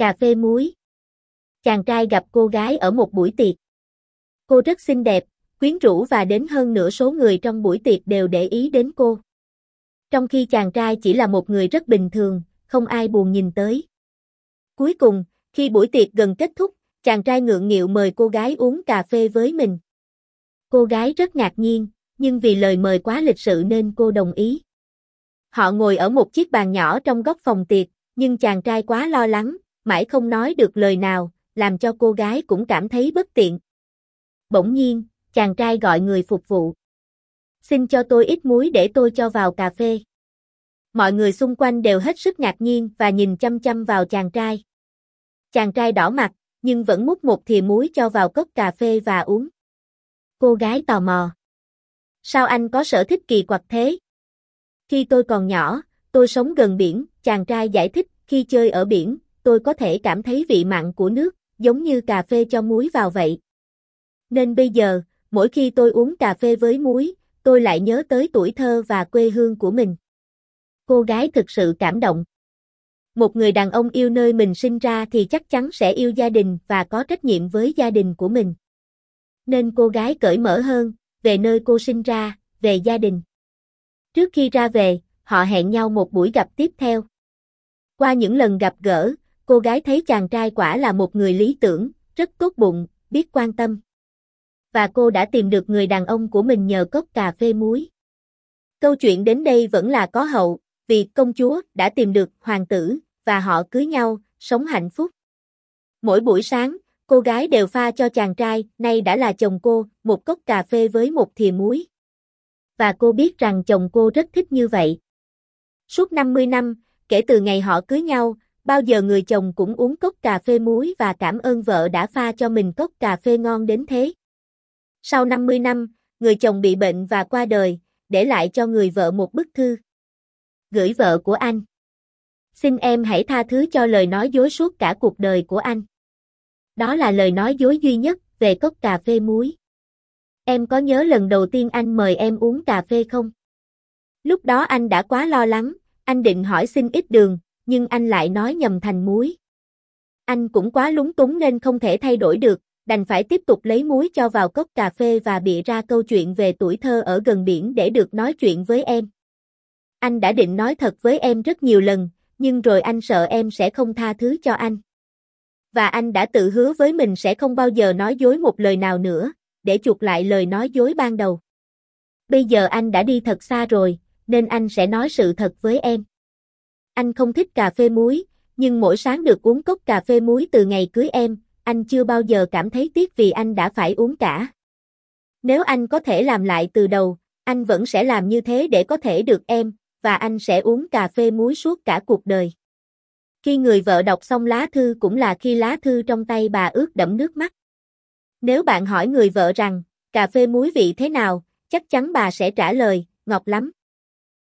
Cà phê muối. Chàng trai gặp cô gái ở một buổi tiệc. Cô rất xinh đẹp, quyến rũ và đến hơn nửa số người trong buổi tiệc đều để ý đến cô. Trong khi chàng trai chỉ là một người rất bình thường, không ai buồn nhìn tới. Cuối cùng, khi buổi tiệc gần kết thúc, chàng trai ngượng nghịu mời cô gái uống cà phê với mình. Cô gái rất ngạc nhiên, nhưng vì lời mời quá lịch sự nên cô đồng ý. Họ ngồi ở một chiếc bàn nhỏ trong góc phòng tiệc, nhưng chàng trai quá lo lắng, mãi không nói được lời nào, làm cho cô gái cũng cảm thấy bất tiện. Bỗng nhiên, chàng trai gọi người phục vụ. Xin cho tôi ít muối để tôi cho vào cà phê. Mọi người xung quanh đều hết sức ngạc nhiên và nhìn chăm chăm vào chàng trai. Chàng trai đỏ mặt, nhưng vẫn múc một thìa muối cho vào cốc cà phê và uống. Cô gái tò mò. Sao anh có sở thích kỳ quặc thế? Khi tôi còn nhỏ, tôi sống gần biển, chàng trai giải thích, khi chơi ở biển, tôi có thể cảm thấy vị mặn của nước, giống như cà phê cho muối vào vậy. Nên bây giờ, mỗi khi tôi uống cà phê với muối, tôi lại nhớ tới tuổi thơ và quê hương của mình. Cô gái thực sự cảm động. Một người đàn ông yêu nơi mình sinh ra thì chắc chắn sẽ yêu gia đình và có trách nhiệm với gia đình của mình. Nên cô gái cởi mở hơn, về nơi cô sinh ra, về gia đình. Trước khi ra về, họ hẹn nhau một buổi gặp tiếp theo. Qua những lần gặp gỡ, cô gái thấy chàng trai quả là một người lý tưởng, rất tốt bụng, biết quan tâm. Và cô đã tìm được người đàn ông của mình nhờ cốc cà phê muối. Câu chuyện đến đây vẫn là có hậu, vì công chúa đã tìm được hoàng tử, và họ cưới nhau, sống hạnh phúc. Mỗi buổi sáng, cô gái đều pha cho chàng trai, nay đã là chồng cô, một cốc cà phê với một thìa muối. Và cô biết rằng chồng cô rất thích như vậy. Suốt 50 năm, kể từ ngày họ cưới nhau, bao giờ người chồng cũng uống cốc cà phê muối và cảm ơn vợ đã pha cho mình cốc cà phê ngon đến thế. Sau 50 năm, người chồng bị bệnh và qua đời, để lại cho người vợ một bức thư. Gửi vợ của anh. Xin em hãy tha thứ cho lời nói dối suốt cả cuộc đời của anh. Đó là lời nói dối duy nhất về cốc cà phê muối. Em có nhớ lần đầu tiên anh mời em uống cà phê không? Lúc đó anh đã quá lo lắng, anh định hỏi xin ít đường, nhưng anh lại nói nhầm thành muối. Anh cũng quá lúng túng nên không thể thay đổi được, đành phải tiếp tục lấy muối cho vào cốc cà phê và bịa ra câu chuyện về tuổi thơ ở gần biển để được nói chuyện với em. Anh đã định nói thật với em rất nhiều lần, nhưng rồi anh sợ em sẽ không tha thứ cho anh. Và anh đã tự hứa với mình sẽ không bao giờ nói dối một lời nào nữa, để chuộc lại lời nói dối ban đầu. Bây giờ anh đã đi thật xa rồi, nên anh sẽ nói sự thật với em. Anh không thích cà phê muối, nhưng mỗi sáng được uống cốc cà phê muối từ ngày cưới em, anh chưa bao giờ cảm thấy tiếc vì anh đã phải uống cả. Nếu anh có thể làm lại từ đầu, anh vẫn sẽ làm như thế để có thể được em, và anh sẽ uống cà phê muối suốt cả cuộc đời. Khi người vợ đọc xong lá thư cũng là khi lá thư trong tay bà ướt đẫm nước mắt. Nếu bạn hỏi người vợ rằng, cà phê muối vị thế nào, chắc chắn bà sẽ trả lời, ngọt lắm.